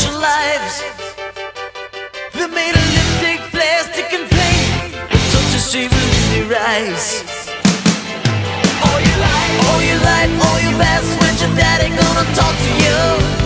social lives. They're made of lipstick, plastic, and paint. But such a stream in your eyes. All your life, all your life, all your past. when your daddy gonna talk to you?